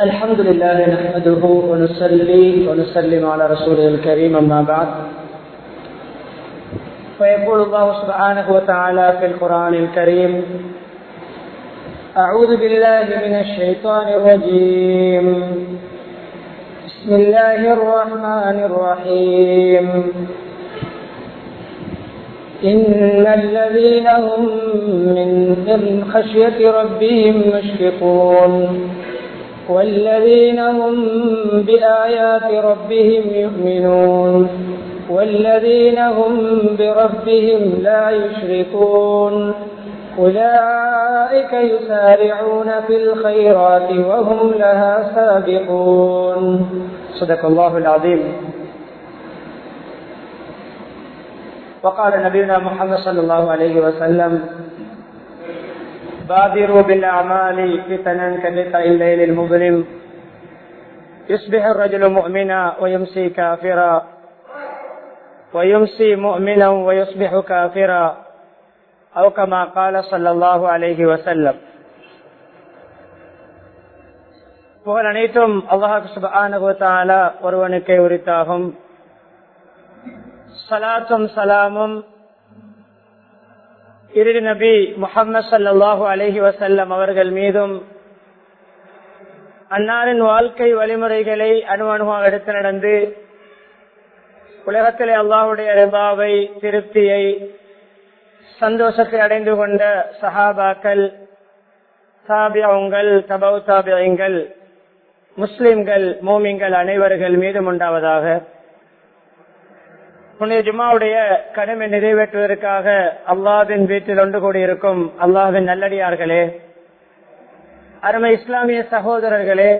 الحمد لله نحمده ونصلي ونسلم على رسوله الكريم أما بعد. فيقول الله سبحانه وتعالى في القرآن الكريم أعوذ بالله من الشيطان الرجيم. بسم الله الرحمن الرحيم. إن الذين هم من خشية ربهم مشفقون. والذين هم بآيات ربهم يؤمنون والذين هم بربهم لا يشركون أولئك يسارعون في الخيرات وهم لها سابقون صدق الله العظيم. وقال نبينا محمد صلى الله عليه وسلم بادروا بالأعمال فتنا كبقاء الليل المظلم يصبح الرجل مؤمنا ويمسي كافرا ويمسي مؤمنا ويصبح كافرا أو كما قال صلى الله عليه وسلم புகழ் அனைத்தும் அல்லாஹு சுபானுவத்தால ஒருவனுக்கே உரித்தாகும் சலாத்தும் சலாமும் இறுதி நபி முகமது சல்லாஹு அலஹி வசல்லம் அவர்கள் மீதும் அன்னாரின் வாழ்க்கை வழிமுறைகளை அணு எடுத்து நடந்து உலகத்திலே அல்லாஹுடைய ரிபாவை திருப்தியை சந்தோஷத்தை அடைந்து கொண்ட சஹாபாக்கள் தாபியங்கள் தபவு தாபியங்கள் முஸ்லிம்கள் மோமிங்கள் அனைவர்கள் மீதும் உண்டாவதாக புனித ஜுமாவுடைய கடமை நிறைவேற்றுவதற்காக அல்லாவின் வீட்டில் ஒன்று கூடியிருக்கும் அல்லாவின் நல்லடியார்களே அருமை இஸ்லாமிய சகோதரர்களே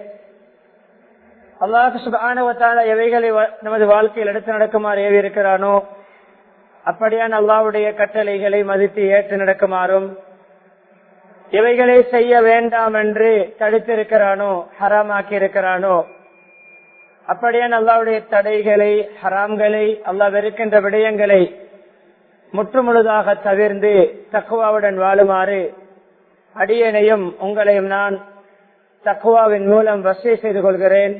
அல்லாஹு சுபானுவத்தால எவைகளை நமது வாழ்க்கையில் எடுத்து நடக்குமாறு ஏவி இருக்கிறானோ அப்படியான அல்லாவுடைய கட்டளைகளை மதித்து ஏற்று நடக்குமாறும் எவைகளை செய்ய வேண்டாம் என்று தடுத்திருக்கிறானோ ஹராமாக்கி இருக்கிறானோ அப்படியே அல்லாவுடைய தடைகளை ஹராம்களை அல்லா வெறுக்கின்ற விடயங்களை முற்றுமுழுதாக தவிர்ந்து தக்குவாவுடன் வாழுமாறு அடியனையும் உங்களையும் நான் தக்குவாவின் மூலம் வசதி செய்து கொள்கிறேன்.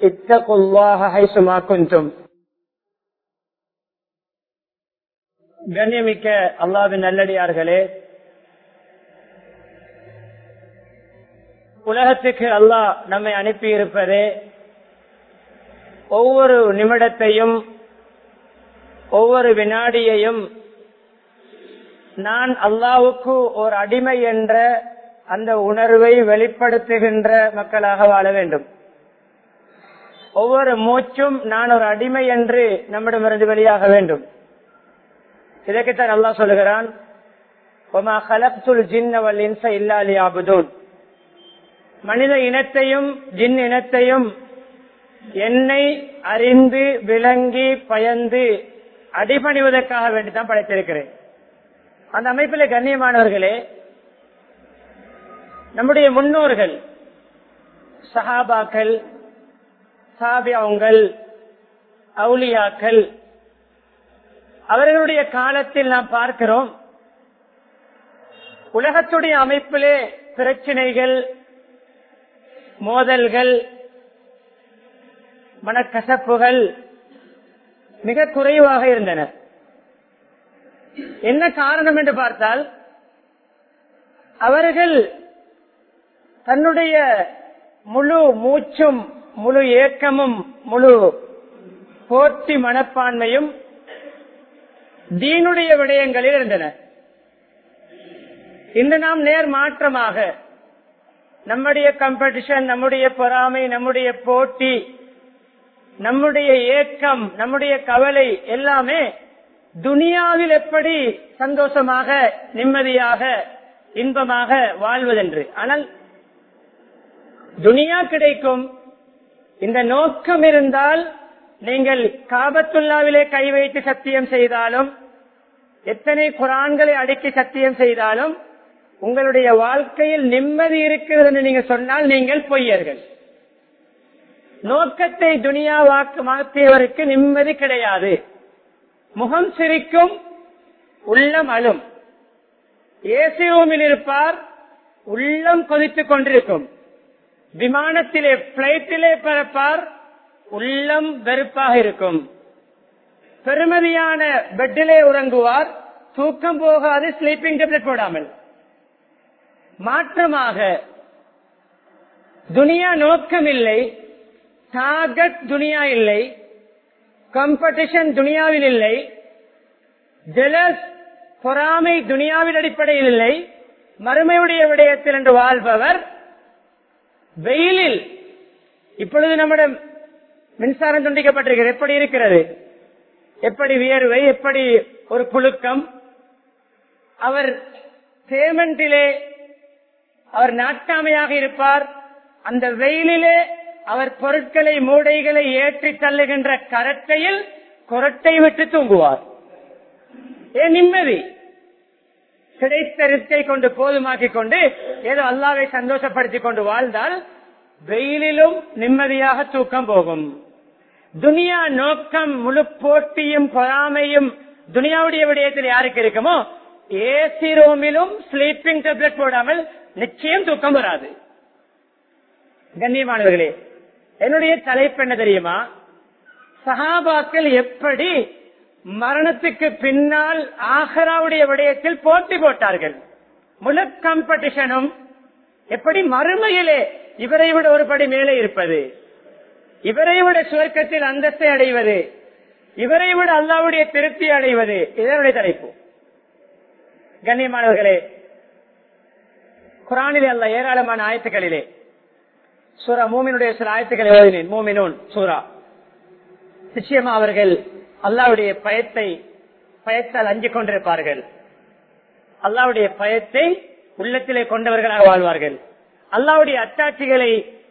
இத்தகுல்லாக குந்தும் கண்ணியமிக்க அல்லாவின் நல்லடியார்களே உலகத்துக்கு அல்லாஹ் நம்மை அனுப்பியிருப்பதே ஒவ்வொரு நிமிடத்தையும் ஒவ்வொரு வினாடியையும் நான் அல்லாவுக்கு ஒரு அடிமை என்ற அந்த உணர்வை வெளிப்படுத்துகின்ற மக்களாக வாழ வேண்டும். ஒவ்வொரு மூச்சும் நான் ஒரு அடிமை என்று நம்மிடமிருந்து வெளியாக வேண்டும். இதற்குத்தான் நல்லா சொல்லுகிறான் மனித இனத்தையும் ஜின் இனத்தையும் என்னை அறிந்து விளங்கி பயந்து அடிபணிவதற்காக வேண்டிதான் படைத்திருக்கிறேன். அந்த அமைப்பில் கண்ணியமானவர்களே நம்முடைய முன்னோர்கள் சஹாபாக்கள் சாபியாவுங்கள் அவுலியாக்கள் அவர்களுடைய காலத்தில் நாம் பார்க்கிறோம் உலகத்துடைய அமைப்பிலே பிரச்சனைகள் மோதல்கள் மனக்கசப்புகள் மிக குறைவாக இருந்தன. என்ன காரணம் என்று பார்த்தால் அவர்கள் தன்னுடைய முழு மூச்சும் முழு ஏக்கமும் முழு போட்டி மனப்பான்மையும் தீனுடைய விடயங்களில் இருந்தன. இன்று நாம் நேர் மாற்றமாக நம்முடைய கம்படிஷன் நம்முடைய பொறாமை நம்முடைய போட்டி நம்முடைய ஏக்கம் நம்முடைய கவலை எல்லாமே துனியாவில் எப்படி சந்தோஷமாக நிம்மதியாக இன்பமாக வாழ்வதென்று. ஆனால் துனியா கிடைக்கும். இந்த நோக்கம் இருந்தால் நீங்கள் காபத்துல்லாவிலே கை வைத்து சத்தியம் செய்தாலும் எத்தனை குரான்களை அடக்கி சத்தியம் செய்தாலும் உங்களுடைய வாழ்க்கையில் நிம்மதி இருக்கிறது என்று நீங்க சொன்னால் நீங்கள் பொய்யர்கள். நோக்கத்தை துனியா வாக்கு மாற்றியவருக்கு நிம்மதி கிடையாது. முகம் சிரிக்கும் உள்ளம் அழும். ஏசி ரூமில் இருப்பார் உள்ளம் கொதித்துக் கொண்டிருக்கும். விமானத்திலே பிளைட்டிலே பறப்பார் உள்ளம் வெறுப்பாக இருக்கும். பெருமதியான பெட்டிலே உறங்குவார் தூக்கம் போகாது ஸ்லீப்பிங் டெப்லெட் போடாமல். மாற்றமாக துனியா நோக்கம் இல்லை டார்கெட் துனியா இல்லை. காம்படிஷன் துனியாவில் இல்லை. ஜெலஸ் பொறாமை துனியாவின் அடிப்படையில் இல்லை. மறுமையுடைய விடயத்தில் என்று வாழ்பவர் வெயிலில். இப்பொழுது நம்மிடம் மின்சாரம் துண்டிக்கப்பட்டிருக்கிறது. எப்படி இருக்கிறது? எப்படி வியர்வை? எப்படி ஒரு புழுக்கம்? அவர் பேமெண்டிலே அவர் நாட்டாமையாக இருப்பார். அந்த வெயிலிலே அவர் பொருட்களை மூடைகளை ஏற்றி தள்ளுகின்ற கரட்டையில் குரட்டை விட்டு தூங்குவார். ஏன் நிம்மதி. கிடைத்த ரிஸ்கை கொண்டு போதுமாக்கிக் கொண்டு ஏதோ அல்லாவை சந்தோஷப்படுத்திக் கொண்டு வாழ்ந்தால் வெயிலிலும் நிம்மதியாக தூக்கம் போகும். துனியா நோக்கம் முழு போட்டியும் பொறாமையும் துனியாவுடைய விடயத்தில் யாருக்கு இருக்குமோ ஏசி ரூமிலும் ஸ்லீப்பிங் டேப்லெட் போடாமல் நிச்சயம் தூக்கம் வராது. கண்ணியமானவர்களே என்னுடைய தலைப்பு என்ன தெரியுமா? சஹாபாக்கள் எப்படி மரணத்துக்கு பின்னால் ஆஹராவுடைய விடயத்தில் போட்டி போட்டார்கள். முழு காம்படிஷனும் எப்படி மறுமையிலே இவரை விட ஒரு படி மேலே இருப்பது? இவரை விட சுவர்க்கத்தில் அந்தஸ்தை அடைவது? இவரை விட அல்லாவுடைய திருப்தி அடைவது? இதனுடைய தலைப்பு. கண்ணியமானவர்களே குரானிலே அல்ல ஏராளமான ஆயத்துக்களிலே சூரா மூமினுடைய சில ஆயத்துக்களை எழுதினேன் மூமினூன் சூரா. நிச்சயமா அவர்கள் அல்லாவுடைய பயத்தை பயத்தால் அஞ்சு கொண்டிருப்பார்கள். அல்லாவுடைய பயத்தை உள்ளத்திலே கொண்டவர்களாக வாழ்வார்கள். அல்லாவுடைய அத்தாட்சிகளை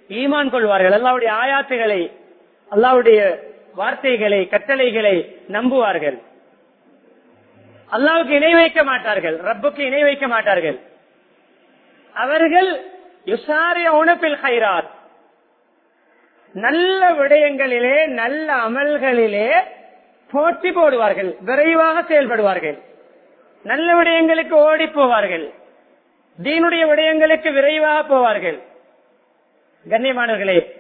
ஈமான் கொள்வார்கள். அல்லாவுடைய ஆயாத்துகளை அல்லாவுடைய வார்த்தைகளை கட்டளைகளை நம்புவார்கள். அல்லாவுக்கு இணை வைக்க மாட்டார்கள். ரப்புக்கு இணை வைக்க மாட்டார்கள். அவர்கள் யுசாரிய உணப்பில் ஹைராத் நல்ல விடயங்களிலே நல்ல அமல்களிலே போட்டி போடுவார்கள். விரைவாக செயல்படுவார்கள். நல்ல விடயங்களுக்கு ஓடி போவார்கள். தீனுடைய விடயங்களுக்கு விரைவாக போவார்கள். கண்ணியமானவர்களே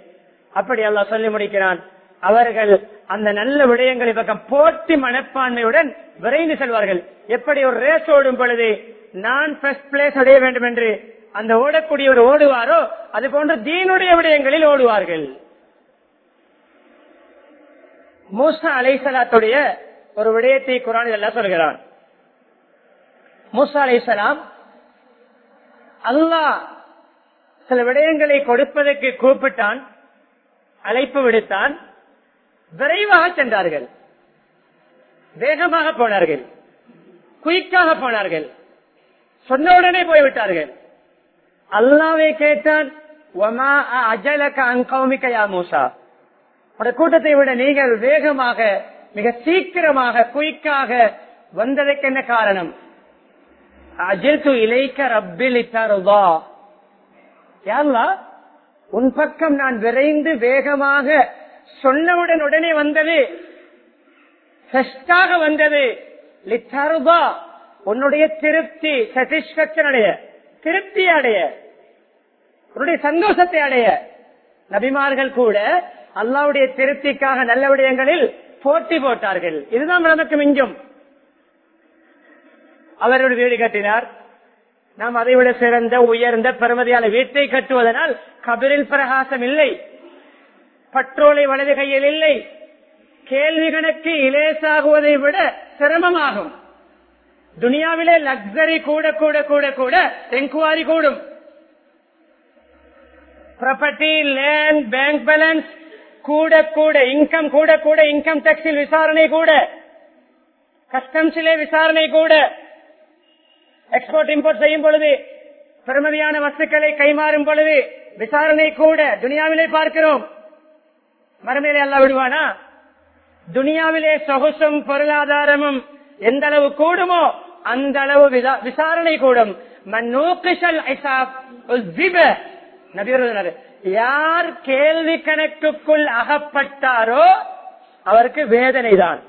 அப்படி அல்லாஹ் சொல்லி முடிக்கிறான். அவர்கள் அந்த நல்ல விடயங்களை பக்கம் போட்டி மனப்பான்மையுடன் விரைந்து செல்வார்கள். எப்படி ஒரு ரேஸ் ஓடும் பொழுது நான் ஃபர்ஸ்ட் பிளேஸ் அடைய வேண்டும் என்று அந்த ஓடக்கூடியவர் ஓடுவாரோ அது போன்று தீனுடைய விடயங்களில் ஓடுவார்கள். மூசா அலைசலாத்துடைய ஒரு விடயத்தை குரானில் எல்லாம் சொல்கிறான். மூசா அலைசலாம் அல்லாஹ் சில விடயங்களை கொடுப்பதற்கு கூப்பிட்டான் அழைப்பு விடுத்தான் விரைவாக சென்றார்கள். வேகமாக போனார்கள். குயிக்காக போனார்கள். சொன்ன உடனே போய்விட்டார்கள். அல்லாவே கேட்டான் உடைய கூட்டத்தை விட நீங்கள் வேகமாக மிக சீக்கிரமாக குயிக்காக வந்ததற்கு என்ன காரணம்? அஜித்து இலைக்க ரப்பில் யாருலா உன் பக்கம் நான் விரைந்து வேகமாக சொன்னவுடன் உடனே வந்தது. வந்தது. லித்தருபா உன்னுடைய திருப்தி சாட்டிஸ்பேக்சன் அடைய. திருப்தி அடைய உன்னுடைய சந்தோஷத்தை அடைய நபிமார்கள் கூட அல்லாவுடைய திருப்திக்காக நல்ல விடயங்களில் போட்டி போட்டார்கள். இதுதான் நமக்கு மிஞ்சும். அவரோட வீடு கட்டினார். நாம் அதை விட சிறந்த உயர்ந்த பெருமதியான வீட்டை கட்டுவதனால் கபிரில் பிரகாசம் இல்லை. பட்ரோலை வலது கையில் இல்லை. கேள்வி கணக்கு இலேசாகுவதை விட சிரமமாகும். துனியாவிலே லக்ஸரி கூட கூட கூட கூட என்குவாரி கூடும். ப்ராப்பர்ட்டி லேண்ட் பேங்க் பேலன்ஸ் கூட கூட இன்கம் கூட கூட இன்கம் டாக்ஸில் விசாரணை கூட. கஸ்டம்ஸிலே விசாரணை கூட. எக்ஸ்போர்ட் இம்போர்ட் செய்யும் பொழுது பெருமதியான வஸ்துக்களை கைமாறும் பொழுது விசாரணை கூட. துனியாவிலே பார்க்கிறோம். மறுமையிலே அல்ல விடுவானா? துனியாவிலே சொகுசும் பொருளாதாரமும் எந்த அளவு கூடுமோ அந்த அளவு விசாரணை கூடும். யார் கேள்வி கணக்குக்குள் அகப்பட்டாரோ அவருக்கு வேதனை தான்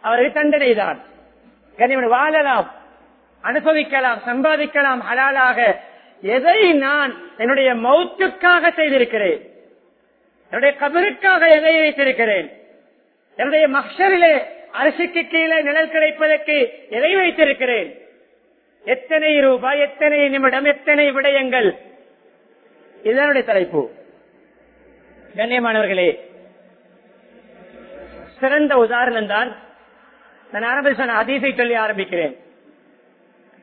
அவருக்கு தண்டனை தான் வாழலாம். அனுபவிக்கலாம் சம்பாதிக்கலாம் ஹலாலாக. எதை நான் என்னுடைய மௌத்துக்காக செய்திருக்கிறேன்? என்னுடைய கபருக்காக எதை வைத்திருக்கிறேன்? என்னுடைய மக்சரிலே அரசுக்கு கீழே நிழல் கிடைப்பதற்கு எதை வைத்திருக்கிறேன்? எத்தனை ரூபாய் எத்தனை நிமிடம் எத்தனை விடயங்கள்? இதனுடைய தலைப்பு. கண்ணியமானவர்களே சிறந்த உதாரணம் தான் நான் ஆரம்பி சொன்ன அதீசை சொல்லி ஆரம்பிக்கிறேன்.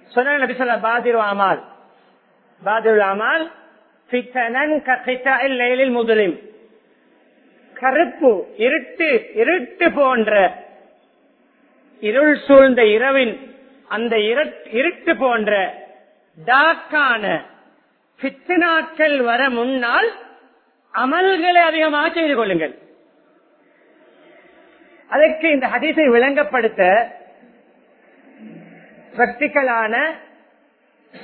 சொன்ன நபி சொல்ல பாதிரு அமால். பாதிரு அமால் முதலில் கருப்பு இருட்டு இருட்டு போன்ற இருள் சூழ்ந்த இரவின் அந்த இருட்டு போன்ற டாக்கான பித்தனாக்கள் வர முன்னால் அமல்களை அதிகமாக செய்து கொள்ளுங்கள். அதற்கு இந்த ஹதீஸை விளங்கப்படுத்த பிராக்டிக்கலான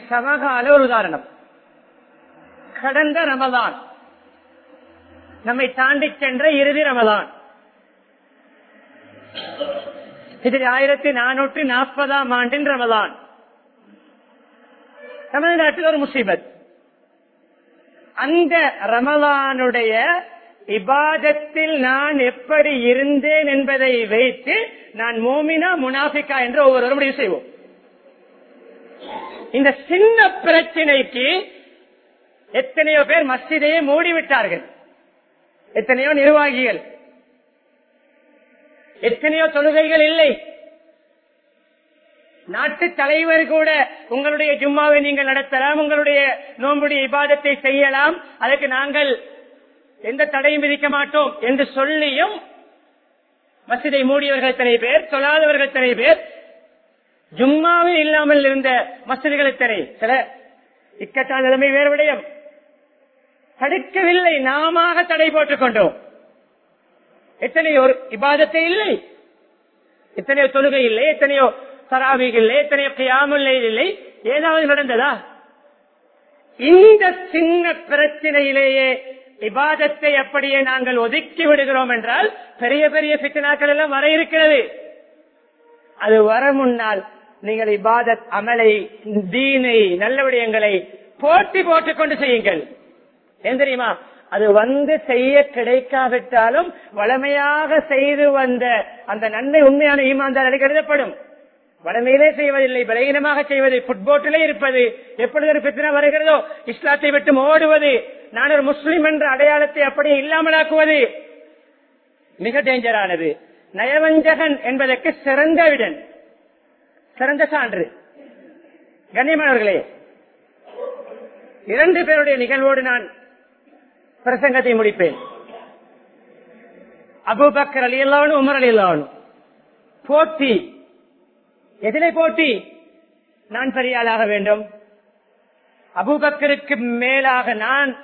சமகால ஒரு உதாரணம். கடந்த ரமதான். நம்மை தாண்டி சென்ற இறுதி ரமதான். இதில் ஆயிரத்தி நானூற்றி நாற்பதாம் ஆண்டின் ரமதான் தமிழ்நாட்டில் ஒரு முசீபத். அந்த ரமலானுடைய இபாதத்தில் நான் எப்படி இருந்தேன் என்பதை வைத்து நான் மோமினா முனாஃபிகா என்று ஒவ்வொருவரும் முடிவு செய்வோம். இந்த சின்ன பிரச்சனைக்கு எத்தனையோ பேர் மஸ்ஜிதையே மூடிவிட்டார்கள். எத்தனையோ நிர்வாகிகள். எத்தனையோ தொழுகைகள் இல்லை. நாட்டு தலைவர் கூட உங்களுடைய ஜும்மாவை நீங்கள் நடத்தலாம் உங்களுடைய நோம்புடைய விவாதத்தை செய்யலாம். அதற்கு நாங்கள் எந்த தடையும் விதிக்க மாட்டோம் என்று சொல்லியும் மசிதை மூடியவர்கள் எத்தனை பேர் சொல்லாதவர்கள் எத்தனை பேர் ஜும்மாவில் இல்லாமல் இருந்த மசிதிகள் எத்தனை? சில இக்கட்டான நிலைமை வேறு விடயம். தடுக்கவில்லை நாம தடை போட்டுக் கொண்டோம். எத்தனையோ இபாதத்தை இல்லை. எத்தனையோ தொழுகை இல்லை எத்தனையோ தராவிகள் இல்லை எத்தனையோ கியாமுல்லை இல்லை ஏதாவது நடந்ததா? இந்த சின்ன பிரச்சனையிலேயே இபாதத்தை அப்படியே நாங்கள் ஒதுக்கி விடுகிறோம் என்றால் பெரிய பெரிய பித்தனாக்கள் எல்லாம் வர இருக்கிறது. அது வர முன்னால் நீங்கள் இபாதத் அமலை தீனை நல்ல விடயங்களை போட்டி போட்டுக் கொண்டு செய்யுங்கள். ஏன் தெரியுமா? அது வந்து செய்ய கிடைக்காவிட்டாலும் வளமையாக செய்து வந்த அந்த நன்மை உண்மையான ஈமாந்தாருக்கு கருதப்படும். வடமையிலே செய்வதில்லை பலகீனமாக செய்வது புட்போட்டிலே இருப்பது எப்பொழுது ஒரு பிரச்சனை வருகிறதோ இஸ்லாத்தை விட்டு ஓடுவது நான் ஒரு முஸ்லீம் என்ற அடையாளத்தை அப்படியே இல்லாமலாக்குவது மிக டேஞ்சரானது. நயவஞ்சகன் என்பதற்கு சிறந்த விடன் சிறந்த சான்று. கண்ணியமானவர்களே இரண்டு பேருடைய நிகழ்வோடு நான் பிரசங்கத்தை முடிப்பேன். அபுபக்கர் அலி அல்லாவனும் உமர் அலி அல்லாவனும் போட்டி. எதிலே போட்டி? நான் பெரியாளாக வேண்டும். அபுபக்கருக்கு மேலாக நான்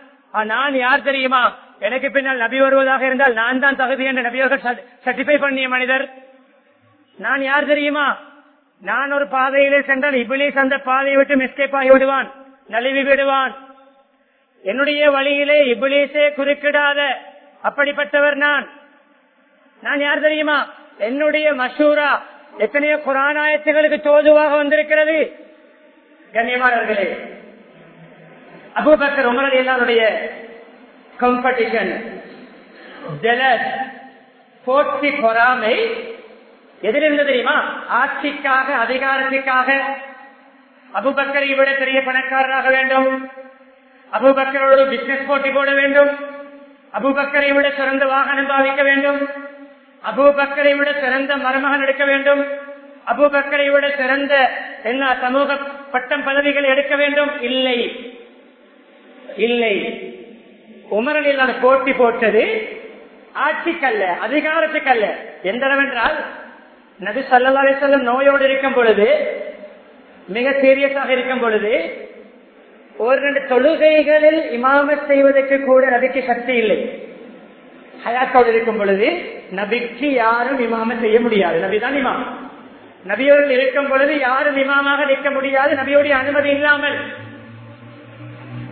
நான் யார் தெரியுமா? எனக்கு பின்னால் நபி வருவதாக இருந்தால் நான் தான் தகுதி என்ற நபியர்கள் சர்டிஃபை பண்ணிய மனிதர். நான் யார் தெரியுமா? நான் ஒரு பாதையிலே சென்றால் இபிலிஸ் அந்த பாதையை விட்டு மிஸ்கேப் ஆகி விடுவான். நழுவி விடுவான். என்னுடைய வழியிலே இபிலிசே குறுக்கிடாத அப்படிப்பட்டவர் நான். நான் யார் தெரியுமா? என்னுடைய மசூரா எத்தனையோ குரானாயத்துகளுக்கு தோதுவாக வந்திருக்கிறது. கண்ணியமானவர்களே அபுபக்கர் உமரது எல்லாருடைய காம்படிஷன் ஜெலஸ் போட்டி பொறாமை எதிலிருந்து தெரியுமா? ஆட்சிக்காக அதிகாரத்திற்காக அபுபக்கரை விட பெரிய பணக்காரராக வேண்டும். அபுபக்கரோடு பிசினஸ் போட்டி போட வேண்டும். அபுபக்கரை விட சிறந்த வாகனம் பாவிக்க வேண்டும். அபுபக்கரை விட சிறந்த மருமகன் எடுக்க வேண்டும். அபுபக்கரை விட சிறந்த என்ன சமூக பட்டம் பதவிகள் எடுக்க வேண்டும்? இல்லை. இல்லை. உமரனில் அது போட்டி போட்டது ஆட்சிக்கல்ல அதிகாரத்துக்கல்ல. எந்த அளவென்றால் நபி சல்லா அலிசல்லம் நோயோடு இருக்கும் பொழுது மிக சீரியஸாக இருக்கும் பொழுது ஒரு ரெண்டு தொழுகைகளில் இமாமத் செய்வதற்கு கூட நபிக்கு சக்தி இல்லை. ஹயாத்தோடு இருக்கும் பொழுது நபிக்கு யாரும் இமாம செய்ய முடியாது. நபிதான் இமாம். நபியோடு இருக்கும் பொழுது யாரும் இமாமாக நிற்க முடியாது. நபியோடைய அனுமதி இல்லாமல்.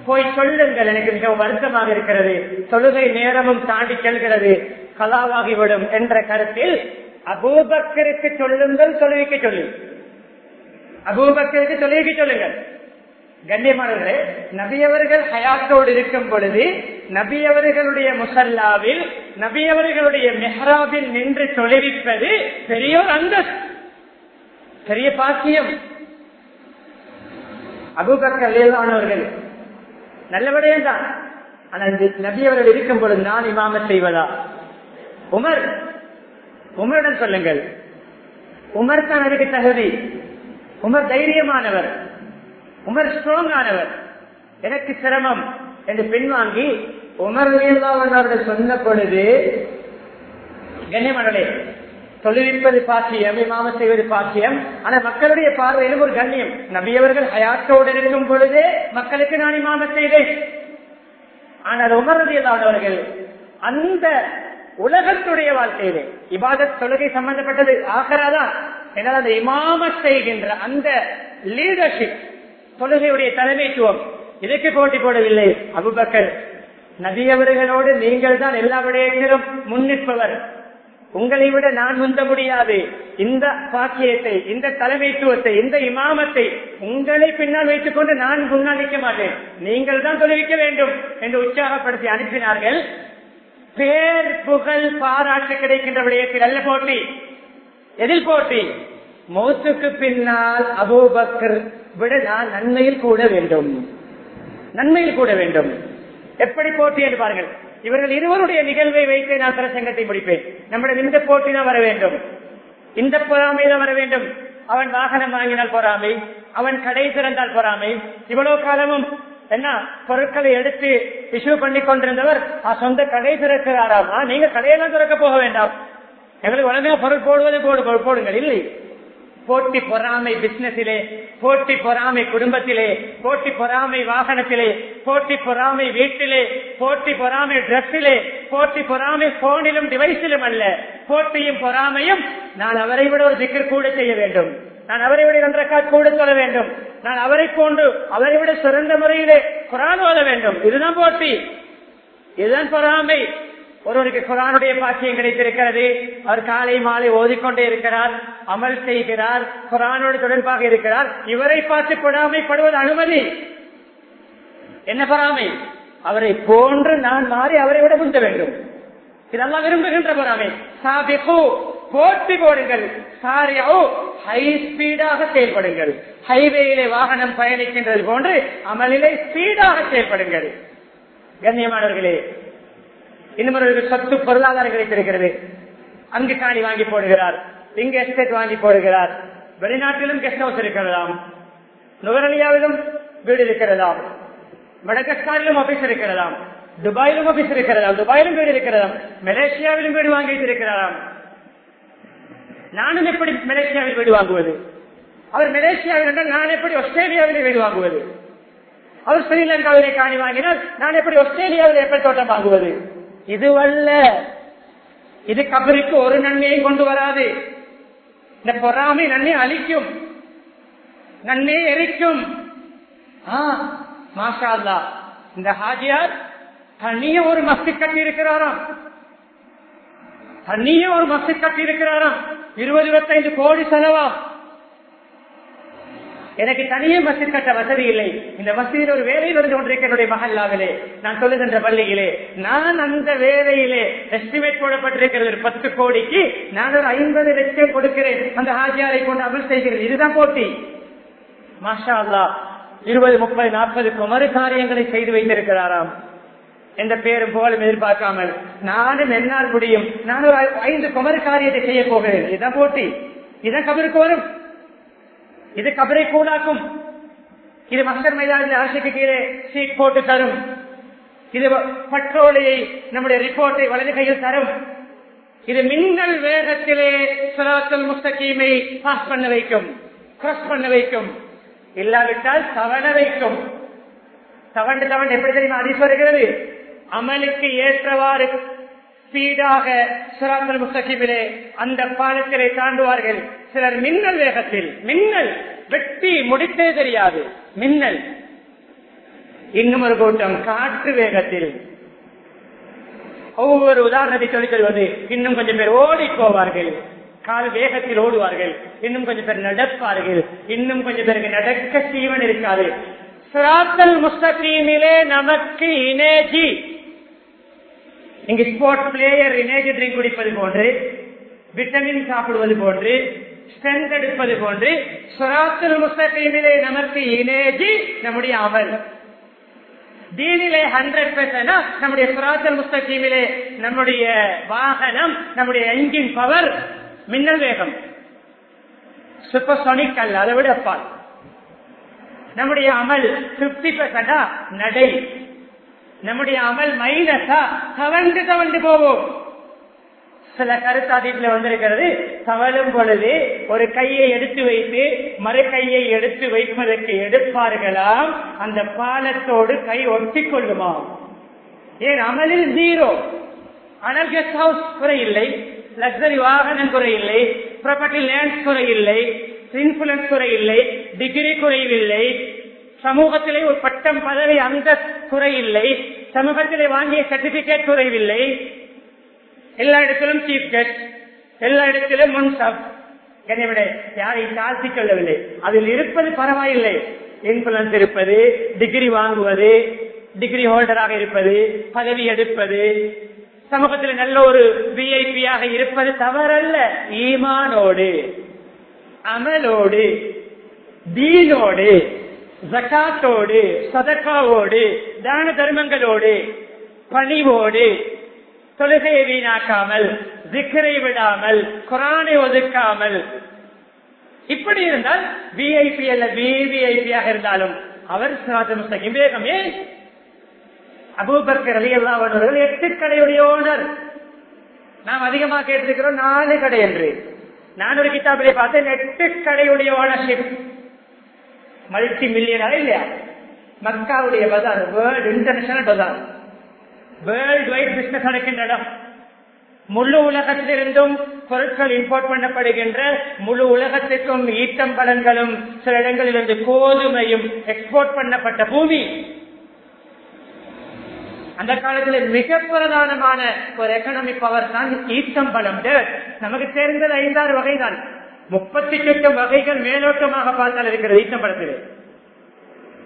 போய் சொல்லுங்கள். எனக்கு மிகவும் வருத்தமாக இருக்கிறது. தொழுகை நேரமும் தாண்டி செல்கிறது. கலாவாகிவிடும் என்ற கருத்தில் அபூபக்கருக்கு சொல்லுங்கள் தொழுவிக்க சொல்லி. அபூபக்கருக்கு தொழுவிக்க சொல்லுங்கள். கண்ணியமானவர்களே நபியவர்கள் ஹயாத்தோடு இருக்கும் பொழுது நபியவர்களுடைய முசல்லாவில் நபியவர்களுடைய மெஹராபில் நின்று தொழிலிப்பது பெரியோர் அந்த பெரிய பாக்கியம். அபுபக்கல்யானவர்கள் நல்லபடியே தான். ஆனால் நபியவர்கள் இருக்கும் பொழுது நான் இமாம செய்வதா? உமர் உமரிடம் சொல்லுங்கள். உமர் தான் அதுக்கு தகுதி. உமர் தைரியமானவர். உமர் ஸ்ட்ராங் ஆனவர் எனக்கு சிரமம் என்று பின்வாங்கி உமர் அவர்கள் சொன்ன பொழுது கண்ணியமனே தொழிலிப்பது பாக்கியம் இமாம செய்வது பாக்கியம் ஆனா மக்களுடைய பார்வையிலும் ஒரு கண்ணியம். நபியவர்கள் ஹயாத்தோடு இருக்கும் பொழுதே மக்களுக்கு நான் இமாம செய்தேன். ஆனால் உமரதியல்லாதவர்கள் அந்த உலகத்துடைய வாழ்க்கையிலே இபாதத் தொழுகை சம்பந்தப்பட்டது ஆகராதான் என்னால் அந்த இமாம செய்கின்ற அந்த லீடர்ஷிப் தொழுகையுடைய தலைமைத்துவம். இதற்கு போட்டி போடவில்லை? அபுபக்கர் நபியவர்களோடு நீங்கள் தான் எல்லா விடயத்திலும் முன்னிற்பவர். உங்களை விட நான் முந்த முடியாது. இந்த பாக்கியத்தை இந்த தலைமைத்துவத்தை இந்த இமாமத்தை உங்களை பின்னால் வைத்துக் கொண்டு நான் முன்னால் நிற்க மாட்டேன். நீங்கள் தான் தொழுவிக்க வேண்டும் என்று உற்சாகப்படுத்தி அனுப்பினார்கள். பேர் புகழ் பாராட்டு கிடைக்கின்ற விடயத்தில் அல்ல போட்டி. எதில் போட்டி? மௌத்துக்கு பின்னால் அபூபக்கர் விட நான் நன்மையில் கூட வேண்டும். நன்மையில் கூட வேண்டும். எப்படி போட்டி என்று பாருங்கள். இவர்கள் இருவருடைய நிகழ்வை வைத்து நான் பிரசங்கத்தை முடிப்பேன். நம்முடைய இந்த போட்டி தான் வர வேண்டும். இந்த பொறாமை தான் வர வேண்டும். அவன் வாகனம் வாங்கினால் பொறாமை. அவன் கடை திறந்தால் பொறாமை. இவ்வளவு காலமும் என்ன பொருட்களை எடுத்து இஷ்யூ பண்ணி கொண்டிருந்தவர் சொந்த கடை திறக்கிறாராம்? நீங்க கடையெல்லாம் திறக்க போக வேண்டாம். எங்களுக்கு உடனே பொருள் போடுவது போடு போடுங்கள். இல்லை. போட்டி பொறாமை பிசினஸிலே போட்டி பொறாமை குடும்பத்திலே போட்டி பொறாமை வாகனத்திலே போட்டி பொறாமை வீட்டிலே போட்டி பொறாமை டிரெஸ்ஸிலே போட்டி பொறாமை போனிலும் டிவைஸிலும் அல்ல. போட்டியும் பொறாமையும் நான் அவரை விட ஒரு திக்கர் கூட செய்ய வேண்டும். நான் அவரை விட நன்றக்கா கூட சொல்ல வேண்டும். நான் அவரை போன்று அவரை விட சிறந்த முறையிலே குரான் ஓத வேண்டும். இதுதான் போட்டி. இதுதான் பொறாமை. ஒருவருக்கு குரானுடைய பாக்கியம் கிடைத்திருக்கிறது. அவர் காலை மாலை ஓதிக்கொண்டே இருக்கிறார் அமல் செய்கிறார் குரானோடு தொடர்பாக இருக்கிறார். இவரை பார்த்து பொறாமைப்படுவது அனுமதி. என்ன பொறாமை? அவரை போன்று நான் மாறி அவரை விட முந்த வேண்டும். இதெல்லாம் விரும்புகின்ற பொறாமை. சாபிகு போட்டி போடுங்கள். சாரியோ ஹை ஸ்பீடாக செயல்படுங்கள். ஹைவேயிலே வாகனம் பயணிக்கின்றது போன்று அமலிலே ஸ்பீடாக செயல்படுங்கள். கண்ணியமானவர்களே இன்னும் ஒரு சொத்து பொருளாதாரம் கிடைத்திருக்கிறது அங்கு காணி வாங்கி போடுகிறார். இங்கு எஸ்டேட் வாங்கி போடுகிறார். வெளிநாட்டிலும் கெஸ்ட் ஹவுஸ் இருக்கிறதாம் நுவரலியாவிலும் வீடு இருக்கிறதாம் மடகஸ்காரிலும் ஆபீஸ் இருக்கிறதாம் துபாயிலும் ஆபீஸ் இருக்கிறதாம் துபாயிலும் வீடு இருக்கிறதாம் மலேசியாவிலும் வீடு வாங்கி இருக்கிறாராம் நானும் எப்படி மலேசியாவில் வீடு வாங்குவது? அவர் மலேசியாவில் என்றால் நான் எப்படி ஆஸ்திரேலியாவிலே வீடு வாங்குவது? அவர் ஸ்ரீலங்காவிலே காணி வாங்கினால் நான் எப்படி ஆஸ்திரேலியாவில் எப்படி தோட்டம் வாங்குவது? இதுவல்ல. இது கபருக்கு ஒரு நன்மையும் கொண்டு வராது. இந்த பொறாமை நன்மை அழிக்கும். நன்மை எரிக்கும். மாஷா இந்த ஹாஜியார் தனிய ஒரு மஸ்தி கட்டி இருக்கிறாராம் தனிய ஒரு மஸ்தி கட்டி இருக்கிறாராம் இருபது இருபத்தைந்து கோடி செலவா எனக்கு தனியே மசித் கட்ட வசதி இல்லை. இந்த மசீதில் ஒரு வேலையில் இருந்து கொண்டிருக்க என்னுடைய மகல்லாவிலே நான் சொல்லுகின்ற பள்ளியிலே நான் அந்த வேலையிலே எஸ்டிமேட் போடப்பட்டிருக்கிறது ஒரு பத்து கோடிக்கு நான் ஒரு ஐம்பது லட்சம் கொடுக்கிறேன். அந்த ஹாஜியாரை கொண்டு அமல் செய்கிறேன். இதுதான் போட்டி. மாஷா அல்லா இருபது முப்பது நாற்பது குமரி காரியங்களை செய்து வைத்திருக்கிறாராம். எந்த பேரும் புகழும் எதிர்பார்க்காமல் நானும் என்னால் முடியும். நான் ஒரு ஐந்து குமரி காரியத்தை செய்ய போகிறேன். இதுதான் போட்டி. இதான் கபருக்கு வரும். இது கபரை கூடாக்கும் இது மக்கள் மைதானத்தில் அரசுக்கு கீழே சீட் போட்டு தரும். இது பட்ரோலையை நம்முடைய ரிப்போர்ட்டை வலது கையில் தரும். இது மின்னல் வேகத்திலே சுலாத்தல் முஸ்தகீமை பாஸ் பண்ண வைக்கும். கிரஸ் பண்ண வைக்கும். இல்லாவிட்டால் தவண வைக்கும். தவண்டு தவண்டு எப்படி தெரியுமா? அதிசு வருகிறது. அமலுக்கு ஏற்றவாறு ஸ்பீடாக சுராத்தல் முஸ்தகிமிலே அந்த பாலத்திலே தாண்டுவார்கள். சிலர் மின்னல் வேகத்தில் மின்னல் வெட்டி முடித்தே தெரியாது மின்னல். இன்னும் ஒரு கூட்டம் காற்று வேகத்தில். ஒவ்வொரு உதாரணத்தை சொல்லித் தருவது இன்னும் கொஞ்சம் பேர் ஓடி போவார்கள். கால் வேகத்தில் ஓடுவார்கள். இன்னும் கொஞ்சம் பேர் நடப்பார்கள். இன்னும் கொஞ்சம் பேருக்கு நடக்க சீவன் இருக்காது. சிராத்தல் முஸ்தகீமிலே நமக்கு இனேஜி இங்கு ஸ்போர்ட்ஸ் பிளேயர் எனர்ஜி ட்ரிங்க் குடிப்பது போன்று விட்டமின் சாப்பிடுவது போன்று ஸ்ட்ரென்த் எடுப்பது போன்று சுராத்துல் முஸ்தகீமிலே நமக்கு இனேஜி நம்முடைய அமல் தீனிலே ஹண்ட்ரட் பெர்சன்ட் நம்முடைய சுராத்தல் முஸ்தகீமிலே நம்முடைய வாகனம் நம்முடைய என்ஜின் பவர் மின்னல் வேகம். சூப்பர்சோனிக் அல்ல அதை விட அப்பால். நம்முடைய அமல் பிப்டி பெர்சன்டா நடை. நம்முடைய அமல் மைனஸா தவழ்ந்து தவழ்ந்து போவோம் சில கருத்தாதீட்டில் வந்திருக்கிறது. தவழும் பொழுது ஒரு கையை எடுத்து வைத்து மறு கையை எடுத்து வைப்பதற்கு எடுப்பார்களாம். அந்த பாலத்தோடு கை ஒட்டி கொள்ளுமாம் ஏன்? அமலில் ஜீரோ ஆனால் கெஸ்ட் ஹவுஸ் குறை இல்லை. லக்ஸரி வாகனம் குறை இல்லை. ப்ராப்பர்ட்டி லேண்ட் குறையில்லை இன்ஃபுளுன்ஸ் இல்லை. டிகிரி குறைவில்லை. சமூகத்திலே ஒரு பட்டம் பதவி அந்த குறையில்லை சமூகத்திலே வாங்கிய சர்டிபிகேட் குறைவில்லை எல்லா இடத்திலும் சீஃப் கெஸ்ட் எல்லா இடத்திலும் முன்சப் என்னைவிட யாரையும் தாழ்த்தி கொள்ளவில்லை அதில் இருப்பது பரவாயில்லை. இன்ஃபுளுன்ஸ் இருப்பது டிகிரி வாங்குவது டிகிரி ஹோல்டராக இருப்பது பதவி எடுப்பது. சமூகத்தில் நல்ல ஒரு விஐபியாக இருப்பது தவறல்ல. ஈமானோடு அமலோடு தீனோடு. ஜக்காத்தோடு சதக்காவோடு தான தர்மங்களோடு பணிவோடு தொழுகையை வீணாக்காமல் திக்கரை விடாமல் குரானை ஒதுக்காமல் இப்படி இருந்தால் விஐபி அல்ல விவிஐபியாக இருந்தாலும் அவர் முஸ்தகிம். வேகமே அபூபக்கர் அலி அல்லாவர்கள் எட்டு கடையுடைய ஓனர். நாம் அதிகமாக கேட்டிருக்கிறோம் நாலு கடை என்று. நான் ஒரு கிட்டாபிலே பார்த்தேன் எட்டு கடையுடைய ஓனர்ஷிப். மல்டி மில்லியனா இல்லையா? மக்காவுடைய பஜார் வேர்ல்டு இன்டர்நேஷனல் பஜார். வேர்ல்டு வைட் பிசினஸ் நடக்கின்ற இடம் முழு உலகத்திலிருந்தும் பொருட்கள் இம்போர்ட் பண்ணப்படுகின்ற முழு உலகத்திற்கும் ஈட்டம் பழங்களும் சில இடங்களிலிருந்து கோதுமையும் எக்ஸ்போர்ட் பண்ணப்பட்ட பூமி. அந்த காலத்தில் மிக பிரதானமான ஒரு எக்கனாமிக் பவர் தான் ஈச்சம்பழம் நமக்கு தெரிந்தது ஐந்தாறு வகை தான் முப்பத்தி எட்டு வகைகள் மேலோட்டமாக பார்த்தால் இருக்கிறது. ஈச்சம்பழத்தில்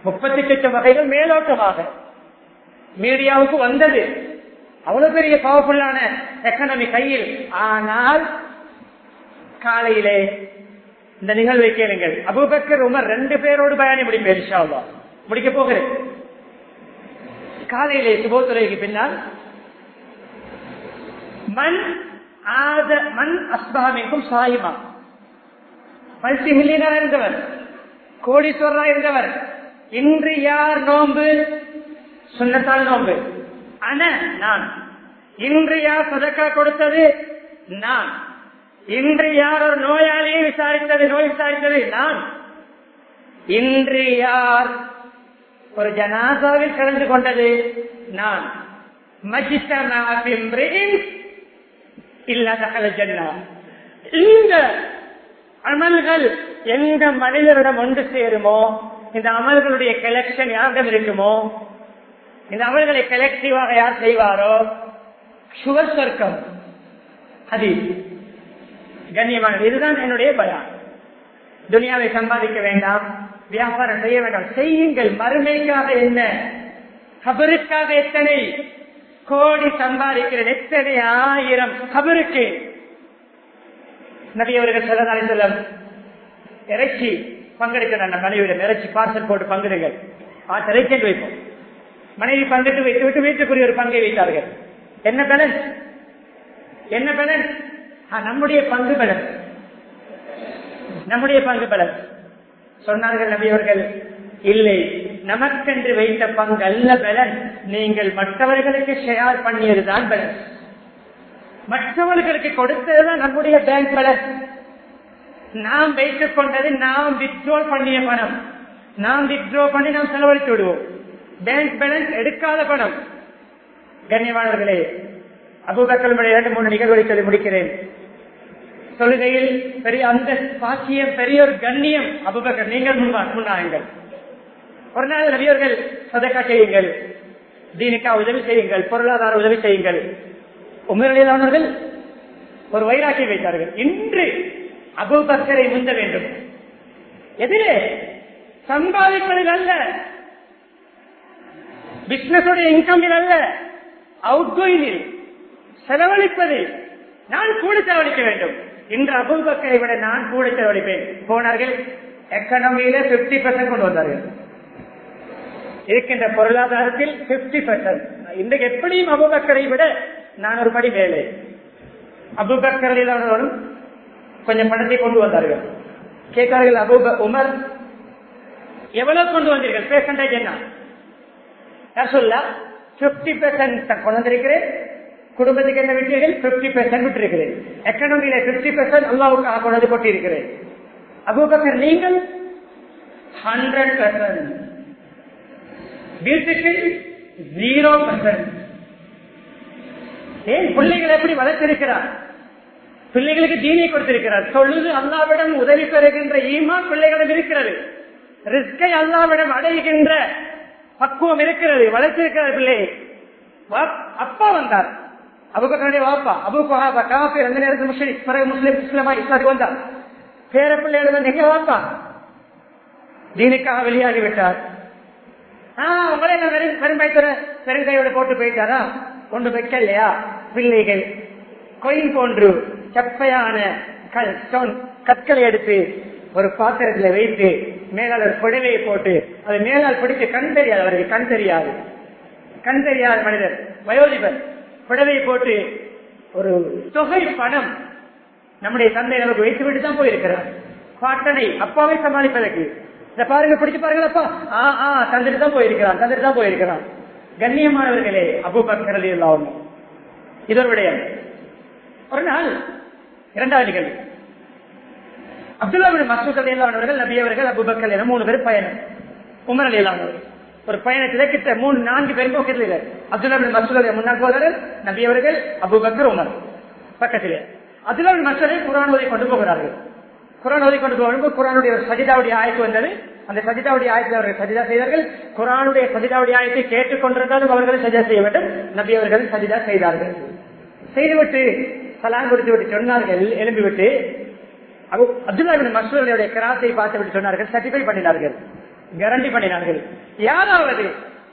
முப்பத்தி எட்டு வகைகள் மேலோட்டமாக. மீடியாவுக்கு வந்தது. அவ்வளவு பெரிய பவர்ஃபுல்லான எக்கனமி கையில். ஆனால் காலையிலே இந்த நிகழ்வை கேளுங்கள். அபுபக்கர் உமர் ரெண்டு பேரோடு பயணி முடிப்பேன் இன்ஷால்லா முடிக்க போகிறேன். காலையிலே சுபோத்துறைக்கு பின்னால் மண் ஆத மண் அஸ்பாமிக்கும் சாயிமா. மல்டி மில்லியனர் இருந்தவர். கோடீஸ்வரரா இருந்தவர். இன்று யார் நோன்பு? சுண்ணத்தால் நோன்பு. ஆனா நான். இன்று யார் சதக்கா கொடுத்தது? நான். இன்று யார் ஒரு நோயாளியை விசாரித்தது? நோய் விசாரித்தது? நான். இன்று யார் ஒரு ஜனாசாவில் கலந்து கொண்டது? நான். இந்த அமல்கள் எந்த மனிதரிடம் ஒன்று சேருமோ இந்த அமல்களுடைய கலெக்ஷன் யாரிடம் இருக்குமோ இந்த அமல்களை கலெக்டிவாக யார் செய்வாரோ? சுவர் சொர்க்கம் அது கண்ணியமானது. இதுதான் என்னுடைய பயம். துனியாவை சம்பாதிக்க வேண்டாம் வியாபாரம் செய்ய வேண்டாம். செய்யுங்கள். மறுமைக்காக என்ன? கபருக்காக எத்தனை? கோடி சம்பாதிக்கிறேன். எத்தனை ஆயிரம்? கபருக்கு. நபி அவர்கள் சொல்லதாலே சொல்லம் இறைச்சி பங்கெடுக்க நான் மனைவியிடம் இறைச்சி பார்சல் போட்டு பங்கெடுங்கள். பார்த்து இறைச்சி வைப்போம்? மனைவி பங்கிட்டு வைத்து விட்டு வீட்டுக்குரிய ஒரு பங்கை வைத்தார்கள். என்ன பேலன்ஸ் என்ன பேலன்ஸ் நம்முடைய பங்கு பேலன்ஸ் நம்முடைய பங்கு பேலன்ஸ் சொன்னார்கள் நபியவர்கள் இல்லை நமக்கென்று வைத்த பங்கு அல்ல பலன் நீங்கள் மற்றவர்களுக்கு ஷேர் பண்ணியதுதான் பலன் மற்றவர்களுக்கு கொடுத்ததுதான் நம்முடைய பேங்க் பேலன்ஸ் நாம் வைத்துக் கொண்டது நாம் வித்ட்ரோல் பண்ணிய பணம். நாம் வித்ட்ரோ பண்ணி நாம் செலவழித்து விடுவோம். பேங்க் பேலன்ஸ் எடுக்காத பணம். கண்ணியமானவர்களே அபுபக்கல் இரண்டு மூணு நிகழ்வுகளை சொல்லி முடிக்கிறேன். தொழுகையில் பெரிய அந்த பாக்கியம் பெரிய ஒரு கண்ணியம். அபுபக்கர் நீங்கள் முன்னாங்கள் ஒரு நாள் நபியவர்கள் சதக்கா செய்யுங்கள். தீனுக்கா உதவி செய்யுங்கள். பொருளாதார உதவி செய்யுங்கள். உமரலியலானவர்கள் ஒரு வைராக்கி வைத்தார்கள். இன்று அபுபக்கரை முந்த வேண்டும். எதிரே சம்பாதிப்பதில் அல்ல பிசினஸ் இன்கமில் அல்ல. அவுட் கோயிலில் செலவழிப்பது. நான் கூட செலவழிக்க வேண்டும். இன்று அபுபக்கரை விட நான் கூட செலவழிப்பேன். போனார்கள் எக்கனமியில பிப்டி பெர்சன்ட் கொண்டு வந்தார்கள். இருக்கின்ற பொருளாதாரத்தில் பிப்டி பெர்சன்ட் இன்றைக்கு எப்படியும் அபுபக்கரை விட நான் ஒரு படி மேலே. அபுபக்கரில் கொஞ்சம் பணத்தை கொண்டு வந்தார்கள். கேட்கிறார்கள் அபூப உமர் எவ்வளவு கொண்டு வந்தீர்கள்? பேசண்டேஜ் என்ன? யார் சொல்ல பிப்டி பெர்சன்ட் கொண்டிருக்கிறேன் குடும்பத்துக்கு என்ன விட்டீர்கள்? பிப்டி பெர்சன்ட் விட்டிருக்கிறேன். எக்கனாமியில பிப்டி பெர்சன்ட் அல்லாவுக்காக கொண்டு வந்து கொட்டிருக்கிறேன் அபூபக்கர் நீங்கள் ஹண்ட்ரட் பெர்சன்ட் வீட்டுக்கு ஜீரோ பர்சன்ட் ஏன் பிள்ளைகளை எப்படி வளர்த்திருக்கிறார்? பிள்ளைகளுக்கு தீனியை கொடுத்திருக்கிறார். சொல்லுது அல்லாவிடம் உதவி பெறுகின்ற ஈமான் பிள்ளைகளிடம் இருக்கிறது. ரிஸ்கை அல்லாவிடம் அடைகின்ற பக்குவம் இருக்கிறது வளர்த்திருக்கிறார் பிள்ளை. அப்பா வந்தார். அபுபக்கருடைய வாப்பா அபு குஹாபா காஃபி அந்த நேரத்தில் முஸ்லிம் பிறகு முஸ்லிம் முஸ்லிமா இஸ்லாத்துக்கு வந்தார். பேர பிள்ளைகள் வந்து எங்க வாப்பா? தீனுக்காக வெளியாகி விட்டார் உங்களை பெருமைத்துற பெருங்கையோட போட்டு போயிட்டாரா? கொண்டு வைக்கலையா? பிள்ளைகள் கொயின் போன்று செப்பையான கல் ஸ்டோன் கற்களை எடுத்து ஒரு பாத்திரத்தில் வைத்து மேலால் ஒரு புடவையை போட்டு அது மேலால் பிடித்து கண் தெரியாது அவருக்கு கண் தெரியாது. கண் தெரியாத மனிதர் வயோதிபர் புடவையை போட்டு ஒரு தொகை பணம் நம்முடைய தந்தை நமக்கு வைத்து விட்டு தான் போயிருக்கிறார். பாட்டனை அப்பாவை சமாளிப்பதற்கு. இதை பாருங்க பிடிச்சு பாருங்க அப்பா ஆ ஆ தந்துட்டு தான் போயிருக்கிறான் தந்துட்டு தான் போயிருக்கிறான். கண்ணியமானவர்களே அபு பக்கிறது எல்லாம் இது ஒரு நாள் இரண்டாவது நிகழ்வு அப்துல்லா மசூத் அலியல்லானவர்கள் நபி அவர்கள் அபுபக்கல் என மூணு பேர் பயணம். உமர் அலியல்லானவர்கள் ஒரு பயணத்திலே கிட்ட மூணு நான்கு பேரும் பக்கத்தில் அப்துல்லா மசூத் முன்னாள் போகிறார் நபி அவர்கள் அபுபக்கர் உமர். பக்கத்திலே. அப்துல்லா மசூதை குரான் ஓதி கொண்டு போகிறார்கள். குரான் ஓதி கொண்டு போகும்போது குரானுடைய ஒரு சஜிதாவுடைய ஆயத்து வந்தது. அந்த சஜிதாவுடைய ஆயத்தில் அவர்கள் சஜிதா செய்தார்கள். குரானுடைய சஜிதாவுடைய ஆயத்தை கேட்டுக் கொண்டிருந்தாலும் அவர்கள் சஜிதா செய்ய வேண்டும். நபி அவர்கள் சஜிதா செய்தார்கள். செய்துவிட்டு சலாம் கொடுத்து விட்டு சொன்னார்கள் எழும்பிவிட்டு அப்துல்லாவின் மசூருடைய கிராத்தை பார்த்து விட்டு சொன்னார்கள் சர்டிஃபை பண்ணினார்கள் கேரண்டி பண்ணினார்கள். யாராவது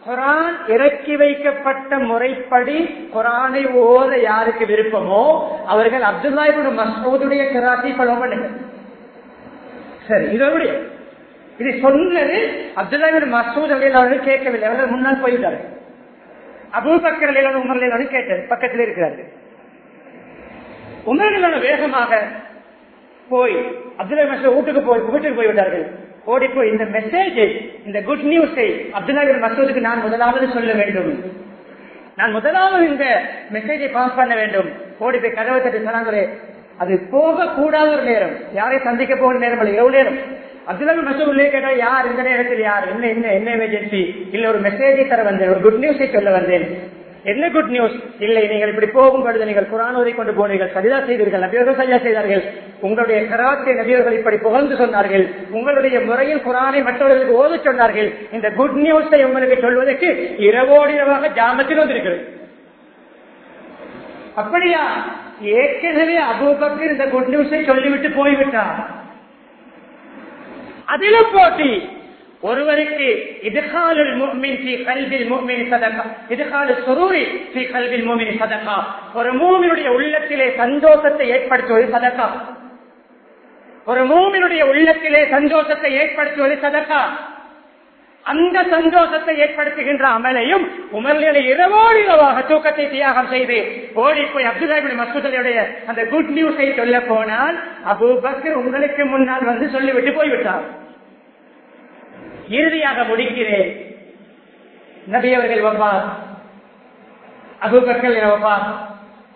குரான் இறக்கி வைக்கப்பட்ட முறைப்படி குரானை ஓத யாருக்கு விருப்பமோ அவர்கள் அப்துல்லாஹிபின் மசூதுடைய கிராத்தை ஃபாலோ பண்ணுங்க சரி இதோடைய இது சொன்னது அப்துல்லாஹிபின் மசூத் அவர்கள் கேட்கவில்லை அவர்கள் முன்னால் போய்விட்டார்கள். அபூபக்கர் அலிலான உமர் அலிலான கேட்டது பக்கத்தில் இருக்கிறார்கள். உமர்களான வேகமாக போய் அப்துல்லா மசூத் வீட்டுக்கு போய் வீட்டுக்கு போய்விட்டார்கள். ஓடி போய் இந்த மெசேஜை இந்த குட் நியூஸை அப்துல்லா மசூதுக்கு நான் முதலாவது சொல்ல வேண்டும். நான் முதலாவது இந்த மெசேஜை பாஸ் பண்ண வேண்டும். ஓடி போய் கதவை தட்டி சொன்னாங்களே அது போக கூடாத ஒரு நேரம். யாரை சந்திக்க போகிற நேரம் அல்ல எவ்வளவு நேரம். அப்துல்லா உள்ளே கேட்டா யார் இந்த நேரத்தில் யார்? என்ன என்ன என்ன எமர்ஜென்சி இல்ல ஒரு மெசேஜை தர வந்தேன் ஒரு குட் நியூஸை சொல்ல வந்தேன். என்ன குட் நியூஸ் இல்லை நீங்கள் இப்படி போகும் பொழுது நீங்கள் உரை கொண்டு போனீர்கள் சரிதா செய்தீர்கள் நபியர்கள் சரியா செய்தார்கள். உங்களுடைய கராத்திய நபியர்கள் இப்படி புகழ்ந்து சொன்னார்கள். உங்களுடைய முறையில் குரானை மற்றவர்களுக்கு ஓத சொன்னார்கள். இந்த குட் நியூஸை உங்களுக்கு சொல்வதற்கு இரவோடு இரவாக ஜாமத்தில் வந்திருக்கிறது. அப்படியா? ஏற்கனவே அபூபக்கர் இந்த குட் நியூஸை சொல்லிவிட்டு போய்விட்டார். அதிலும் போட்டி. ஒருவருக்கு இதுகாலில் முஃமின் ஃபீ கல்வில் முஃமின் சதகா இதுகால சுரூரி ஃபீ கல்வில் முஃமின் சதகா. ஒரு மூமினுடைய உள்ளத்திலே சந்தோஷத்தை ஏற்படுத்துவது சதகா. ஒரு மூமினுடைய உள்ளத்திலே சந்தோஷத்தை ஏற்படுத்துவது சதகா. அந்த சந்தோஷத்தை ஏற்படுத்துகின்ற அமலையும் உமர்களை இரவோடு இரவாக தூக்கத்தை தியாகம் செய்து ஓடி போய் அப்துல்லாபின் மசூதலையுடைய அந்த குட் நியூஸை சொல்ல போனால் அபு பக்கர் உங்களுக்கு முன்னால் வந்து சொல்லிவிட்டு போய்விட்டார். இறுதியாக முடிக்கிறேன். நபி அவர்கள் வப்பார். அபுபக்கல் வப்பார்.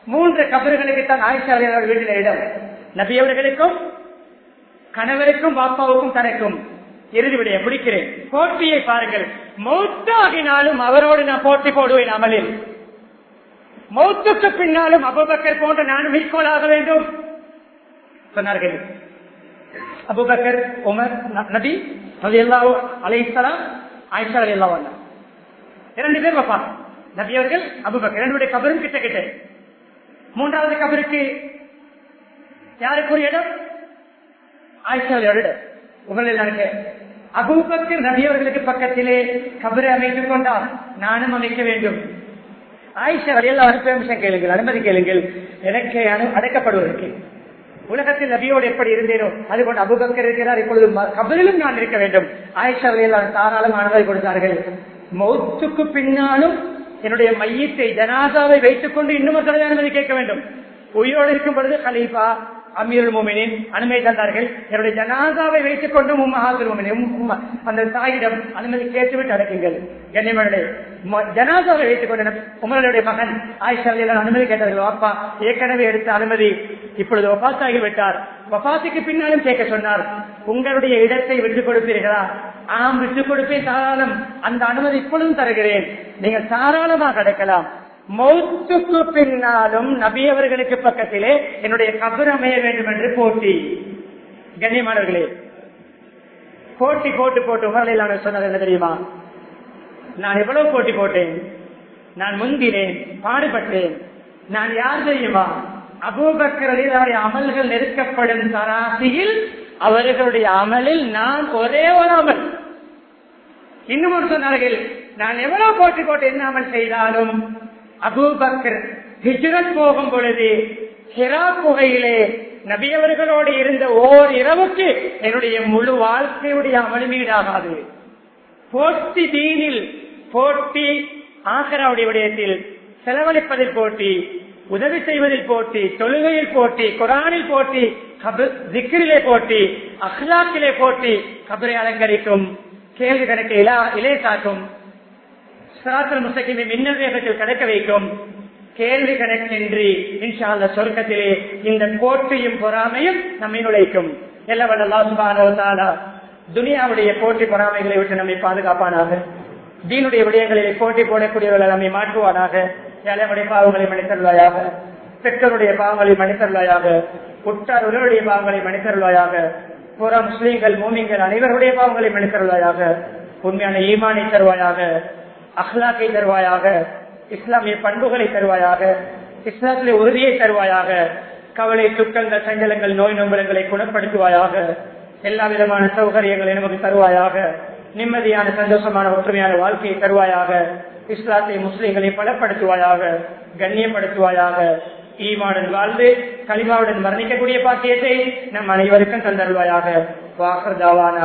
மூன்று கபர்களுக்கு தான் ஆயிஷா வீட்டில் இடம். நபி அவர்களுக்கும் கணவருக்கும் பாப்பாவுக்கும் தனக்கும் இறுதி விடைய முடிக்கிறேன். போட்டியை பாருங்கள். மௌத்தாகினாலும் அவரோடு நான் போட்டி போடுவேன் அமலில். மௌத்துக்கு பின்னாலும் அபுபக்கர் போன்ற நான் மீட்கோளாக வேண்டும். சொன்னார்கள். அபுபக்கர் உமர் நபி அது எல்லா அலைசலாம் ஆயிஷா அலி எல்லாம் இரண்டு பேர் வைப்பாங்க நபி அவர்கள் அபுபக்கர் இரண்டுடைய கபரும் கிட்ட கிட்ட மூன்றாவது கபருக்கு யாருக்குரிய இடம்? ஆயிஷா இடம். உங்களில் நினைக்க அபூபக்கர் நபி அவர்களுக்கு பக்கத்திலே கபரை அமைத்துக் கொண்டால் நானும் அமைக்க வேண்டும். ஆயிஷா வழியில் அனுப்பமிஷம் கேளுங்கள் அனுமதி கேளுங்கள். எனக்கு அடைக்கப்படுவதற்கு அடக்கப்படுவதற்கு. உலகத்தில் நபியோடு எப்படி இருந்தேனோ அது கொண்டு அபுபக்கர் இருக்கிறார். இப்பொழுது கபரிலும் நான் இருக்க வேண்டும். ஆயிஷா தாராளம் ஆனதை கொடுத்தார்கள். மௌத்துக்கு பின்னாலும் என்னுடைய மையத்தை ஜனாதாவை வைத்துக் கொண்டு இன்னும் அனுமதி கேட்க வேண்டும். உயிரோடு இருக்கும் பொழுது கலீஃபா அமீருல் மோமினின் அனுமதி தந்தார்கள். என்னுடைய ஜனாதாவை வைத்துக் கொண்டு மும்மஹாத்துல் அந்த தாயிடம் அனுமதி கேட்டுவிட்டு அடக்குங்கள் கண்ணியமனுடைய ஜனாதாவை வைத்துக் கொண்டு உமரனுடைய மகன் ஆயிஷாவில் அனுமதி கேட்டார்கள் அப்பா ஏற்கனவே எடுத்த அனுமதி இப்பொழுது வபாத்தாகி விட்டார் வபாத்துக்கு பின்னாலும் கேட்க சொன்னார் உங்களுடைய இடத்தை விட்டுக் கொடுப்பீர்களா? ஆம் விட்டுக் கொடுப்பேன் தாராளம். அந்த அனுமதி இப்பொழுதும் தருகிறேன். நீங்கள் தாராளமாக அடைக்கலாம். மௌத்துக்கு பின்னாலும் நபி அவர்களுக்கு பக்கத்திலே என்னுடைய கபர் அமைய வேண்டும் என்று போட்டி. கண்ணியமானவர்களே போட்டி போட்டு போட்டு உமரில் நான் சொன்னது என்ன தெரியுமா? நான் எவ்வளவு போட்டி போட்டேன்? நான் முந்தினேன் பாடுபட்டேன். நான் யார் தெரியுமா? அபூபக்கரில் அமல்கள் நெருக்கப்படும் தராசியில் அவர்களுடைய அமலில் நான் ஒரே ஒரு அமல். இன்னும் ஒரு சொன்னார்கள் நான் எவ்வளவு போட்டி போட்டு என்ன அமல் செய்தாலும் அபூபக்கர் ஹிஜ்ரத் போகும் பொழுது ஹிரா குகையிலே நபியவர்களோடு இருந்த ஓர் இரவுக்கு என்னுடைய முழு வாழ்க்கையுடைய அமலுமீடாகாது. போட்டி தீனில் போட்டி ஆகராவுடைய விடயத்தில் செலவழிப்பதில் போட்டி உதவி செய்வதில் போட்டி தொழுகையில் போட்டி குரானில் போட்டி திக்கிரிலே போட்டி அஹ்லாக்கிலே போட்டி கபரை அலங்கரிக்கும் கேள்வி கணக்கு இலா இலை காக்கும் முஸ்தகிமை மின்னல் வேகத்தில் கிடைக்க வைக்கும். கேள்வி கணக்கின்றி இன்ஷால்ல சொர்க்கத்திலே இந்த கோட்டையும் பொறாமையும் நம்மை நுழைக்கும். எல்லவல்ல துனியாவுடைய போட்டி பொறாமைகளை விட்டு நம்மை பாதுகாப்பானாக. தீனுடைய விடயங்களிலே போட்டி போடக்கூடியவர்களை நம்மை மாற்றுவானாக. ஏழையுடைய பாவங்களை மன்னித்தருள்வாயாக. பெற்றோருடைய பாவங்களை மனிதர்களாயாக உற்றார் உறவுடைய பாவங்களை மனிதர்களாயாக புற முஸ்லீம்கள் மூமிங்கள் அனைவருடைய பாவங்களை மனிதர்களாயாக உண்மையான ஈமானை தருவாயாக. அஹ்லாக்கை தருவாயாக இஸ்லாமிய பண்புகளை தருவாயாக இஸ்லாத்திலே உறுதியை தருவாயாக கவலை துக்கங்கள் சஞ்சலங்கள் நோய் நொம்பலங்களை குணப்படுத்துவாயாக எல்லா விதமான சௌகரியங்களை நமக்கு தருவாயாக நிம்மதியான சந்தோஷமான ஒற்றுமையான வாழ்க்கையை தருவாயாக இஸ்லாத்தை முஸ்லீம்களை பலப்படுத்துவாயாக கண்ணியப்படுத்துவாயாக ஈமாவுடன் வாழ்ந்து கலிமாவுடன் மரணிக்கக்கூடிய பாக்கியத்தை நம் அனைவருக்கும் தந்தருவாயாக வாகர்தாவான